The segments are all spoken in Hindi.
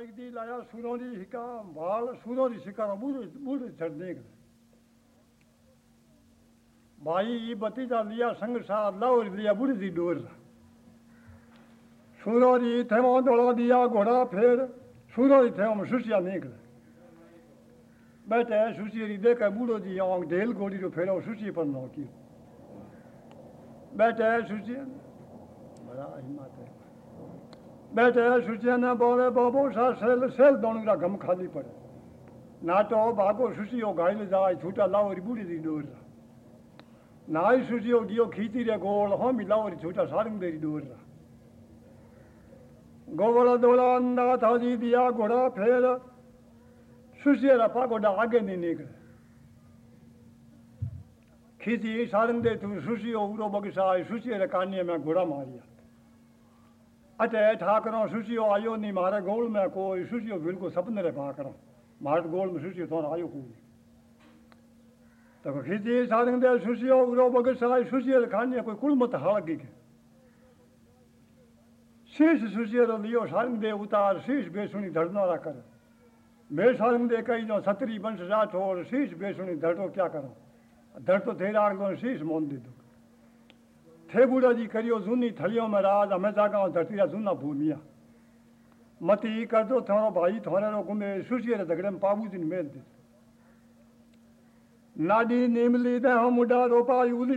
ਇੱਕ ਦੀ ਲਾਇਆ ਸੁਰੋਂ ਦੀ ਸਿਕਾ ਵਾਲ ਸੁਰੋਂ ਦੀ ਸਿਕਾ ਦਾ ਮੂਹਰੇ ਮੂਹਰੇ ਛੱਡਨੇ भाई ये बती जा लिया संग सार लाहौर लिया बुरी दी डोर। सूरो दी थे मों डोला दिया घोड़ा फेर सूरो दी थे हम सुसिया निकले। बैठे सुसी री देखे बूढ़ो जी आंग ढेल गोड़ी जो फेरा सुसी पर नौ की बैठे सुसी बड़ा हिम्मत है। બેઠે સૂચિયાના બોરે બાબો સેલ સેલ દોણુરા ગમ ખાલી પડે નાટો ભાગો સૂચિયો ગાયલે જાય છૂટા લાવરી બુડી દી દોરરા નાય સૂચિયો ગયો ખીચી રે ગોળ હોમી લાવરી છૂટા સારંગ દેરી દોરરા ગોવળ દોળા અંદા થાજી દિયા ઘોડા ફેર સૂચિયા પાગોડા આગે નહીં નીકળે ખીચી સારંગ દે તું સૂચિયો ઉરો બગસા સૂચિયા કાનીએ મેં ઘોડા માર્યા अटे ठाकरों सुसियो आयो नहीं, मारे गोल में कोई सुसियो बिल्कुल सपने रे भाकरों मारे गोल में सुसियो थोड़ा आयो कोई तो खींची, सारंग दे सुसियो उरो बगसा सुसियो रे कानिया कोई कुल मत हाल की। शीश सुसियो रो लियो, सारंग दे उतार, शीश बेसुनी धड़ना रा कर। मैं सारंग दे कही जो सतरी वंश राठ और शीश बेसुनी धड़ो, क्या करो? धड़ तो राग शीश मोन दे दो। थेबुड़ा जी करियो जूनी थलियों में राज हमें जागा धरती रा जूना भूमिया मती कर दो थोरो भाई थोड़े रो गुमे सुसिए रे दगड़े में पाबू जी मेल दे नाडी नीमली दे हम मुडा रोपा उली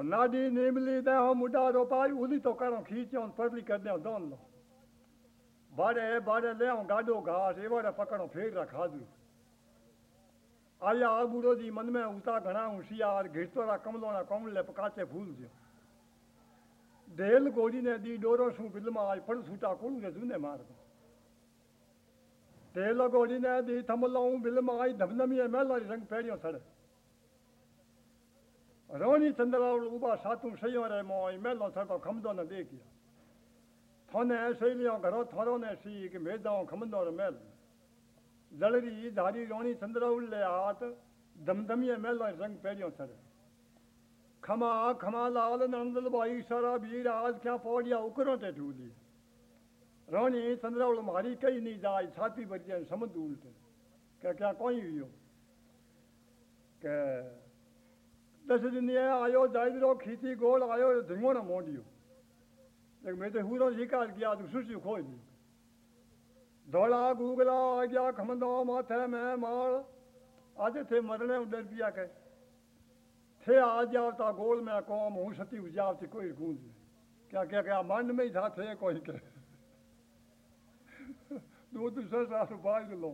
तो नाडी नीमली दे हो मुडा रो पाई, उली तो करो खींचो परली कर दे दोन लो। बाड़े बाड़े ले आऊँ गाडो घास ए बाड़े पकड़ो, फेर रखा दू आया आ बूढ़ो जी मन में उता घना होशियार घिरतोरा कमलोना कमले पकाचे फूल दियो। देल गोड़ी ने दी डोरो सु फ़िल्म आज पड़ सूटा कोण ने जुने मार दो। तेल गोड़ी ने दी थमलो फ़िल्म आई धमनमी मेलो रंग पेड़ियो सड़े। 러니 전달라울 우바 사툼 세요레 모이 멜로 사고 감도는 되기야 토네 세리요 가로 토로네 시기 메다오 감도는 멜 लड़री धारी रोनी चंद्राउल ले आत, दमदमिये मेलो रंग पेड़ियो सर खमा खमा लाल नंदल भाई, सारा भीड़ आज क्या पौड़िया उकरों ते ठूली रोनी चंद्राउल मारी कई नहीं जाए छाती बरिया समझ उल्टे। क्या क्या कोई हुई हो के દિન આયો દાદરો ખીચી ગોળ આયો ધીંગોનો મોંડિયો મેં તો હુરો શિકાર ગયા તું સુસ્યું ખોઈ દીધું ધોળા ગુગલા આ ગયા ખમંદો માથે મેં માળ આજે थे मरने डर पिया के थे आज आवता गोल में कौम हूँ सती उजावती कोई गूंज क्या क्या क्या मन में ही था थे कोई के दो दूसरे साल बाज लो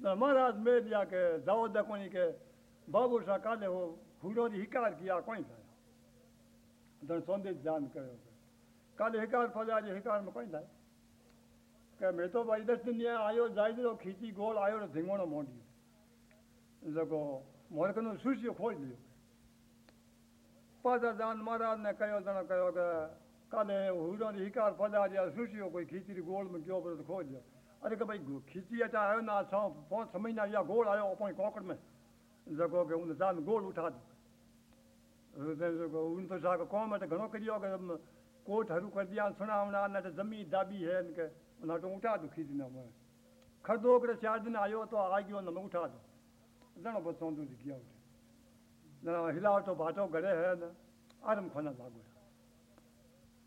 महाराज में लिया के जाओ देखो के बाबू सा काले हो હુડો હિકાર ગયા કોઈ થયા ધણ સોંદે ધ્યાન કર્યો કાલે હિકાર ફર્યા આજે હિકારમાં કોઈ થાય કે મેં તો ભાઈ દસ દિન આવ્યો જાય દીધો ખીચી ગોળ આવ્યો ને ધીંગોણો મોઢ્યું લગો મોરકનું સૂચ્યો ખોઈ દીધું પાછા દાન મહારાજને કયો તને કયો કે કાલે હુડો હિકાર ફર્યા જ્યાં સૂચ્યો કોઈ ખીચડી ગોળમાં ગયો બધો ખોઈ અરે કે ભાઈ ખીચી એટલે આવ્યો ને આ છ પાંચ સમયના આવ્યા ગોળ આવ્યો પણ કોકડમાં જગો કે હું દાન ગોળ ઉઠાડું उठा दो उन तो जाकर कौन मैं घणो करियो के कोट हरू कर दिया, सुनावना, न तो जमी दाबी है इनके उन तो उठा दो खींचना मैं खरदो करे, चार दिन आयो तो आ गयो न उठा दो। जणो बस सोंदो किया उठे। न हिलावटो भाटो घरे है न, आरम खोना लागो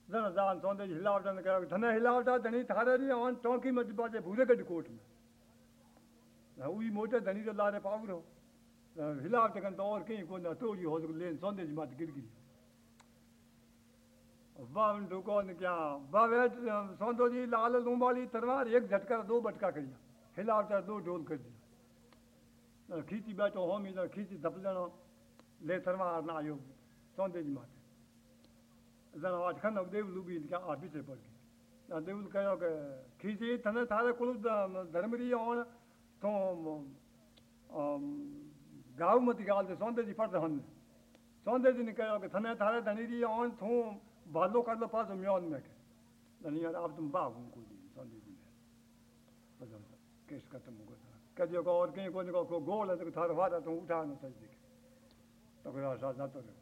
जण जान सोंदे जी हिलावट न कयो धने हिलावटा धनी थारे री ऑन टोंकी में बाजे, भूरे गड कोट में। उई मोटे धनी जो लारे पावरो हिलावट कन तो और कहीं को न तोड़ी हो लेन सोंदे जी मात गिर गिरी बावन ढुको ने क्या बावे सोंदो जी लाल लूंबाली तरवार एक झटका दो बटका करिया हिलावटा दो ढोल कर दिया खींची बैठो होम इधर खींची धपलणो ले तरवार ना आयो सोंदे जी माते जण आज खन देव लुबी क्या आ पीछे पड़ गई देव कहो खींची थने थारे कुल धर्मरी ऑन तो ते जी फट हन। सोंदे जी ने कहो के थने थारे धनीरी ऑन थू, भालो कर लो पास म्योन में के धनी यार, अब तुम बाग को जी सोंदे ने। बजाओ केस खत्म हो गया कदियो को और कहीं को को गोल है तो थार वादा तुम उठा न सज देखे तो कोई आशा जातो रहे।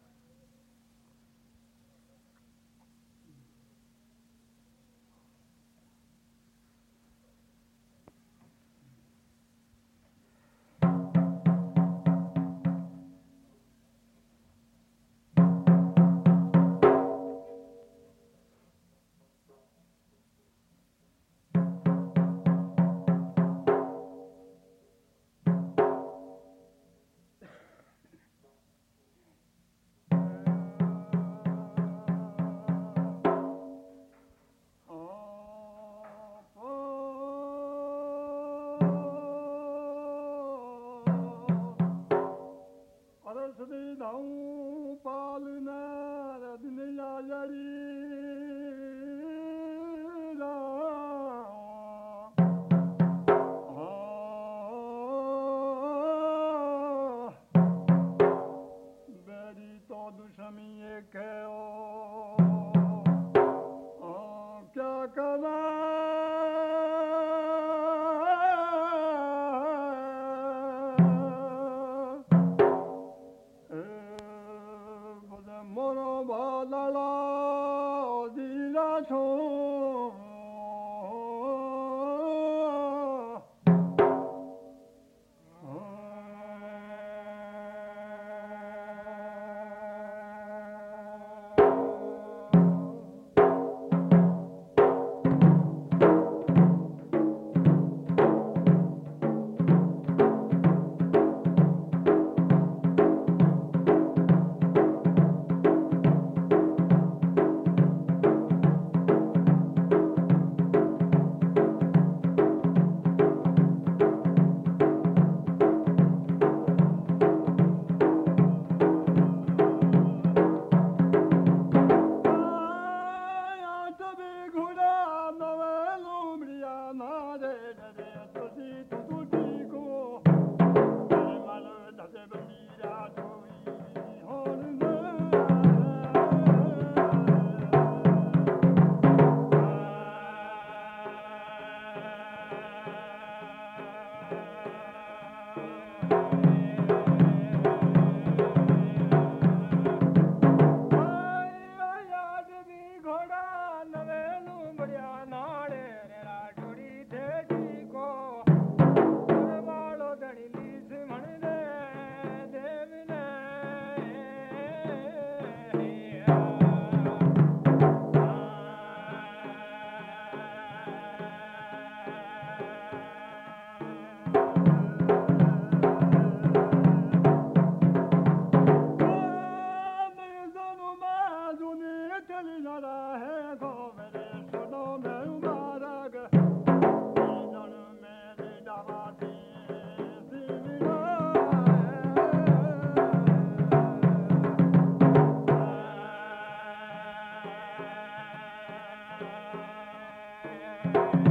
thank you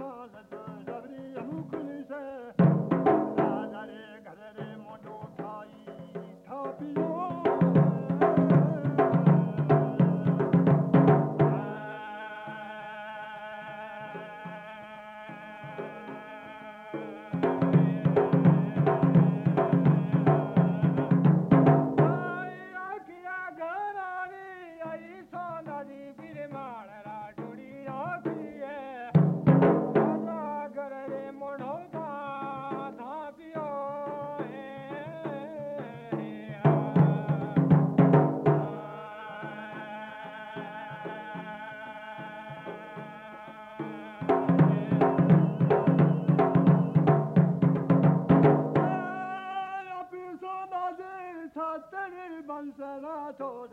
मालदा Lord,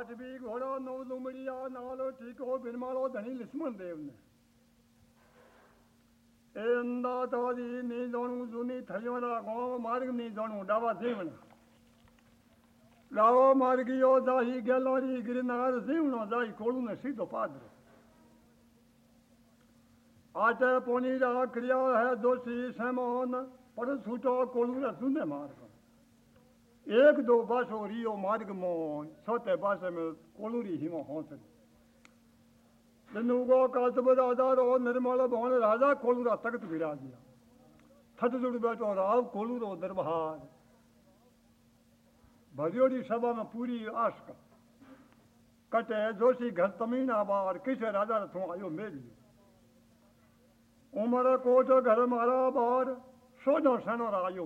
આઠ બી ઘોડો નવ લુમડિયા નાલો ઠીકો બિરમાળો ધણી લક્ષ્મણ દેવને એ અંદાતાજી ની જાણું જૂની થયોના ગામ માર્ગ ની જાણું ડાવા જીવણા ડાવો માર્ગીયો જાહી ગેલોરી ગિરનાર જીવણો જાઈ કોળું ને સીધો પાદરો આટે પોની રા ક્રિયા હે દોષી સેમોન પર છૂટો કોળું ને સુને માર્ગ एक दो बासो रियो मार्ग मो छोटे बासे में कोलुरी हिमो होत दनुगो कातब राजारो निर्मल भवन राजा कोलुरा तख्त गिरा दिया थत जुड़ बैठो राव कोलुरो दरबार। भरियोड़ी सभा में पूरी आश का कटे जोशी घर तमीना बार, किसे राजा रथों आयो मेरी उमर कोट घर मारा बार सोजो सनो आयो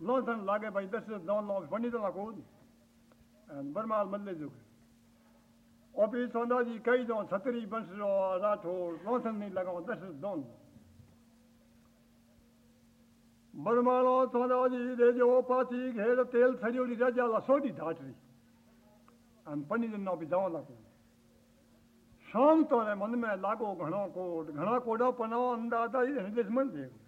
long time lage by this is down now when is la god and burma al malle jo opi sonda ji kai do satri bans ro rat ho long time nahi laga this is down burma lo sonda ji de jo pati gher tel thariyo ri raja la sodi dhatri and pani din no bi down la शांत होने मन में लागो घणो कोट घणा कोड़ा पनाओ अंदाज़ा ही हृदय मन देगा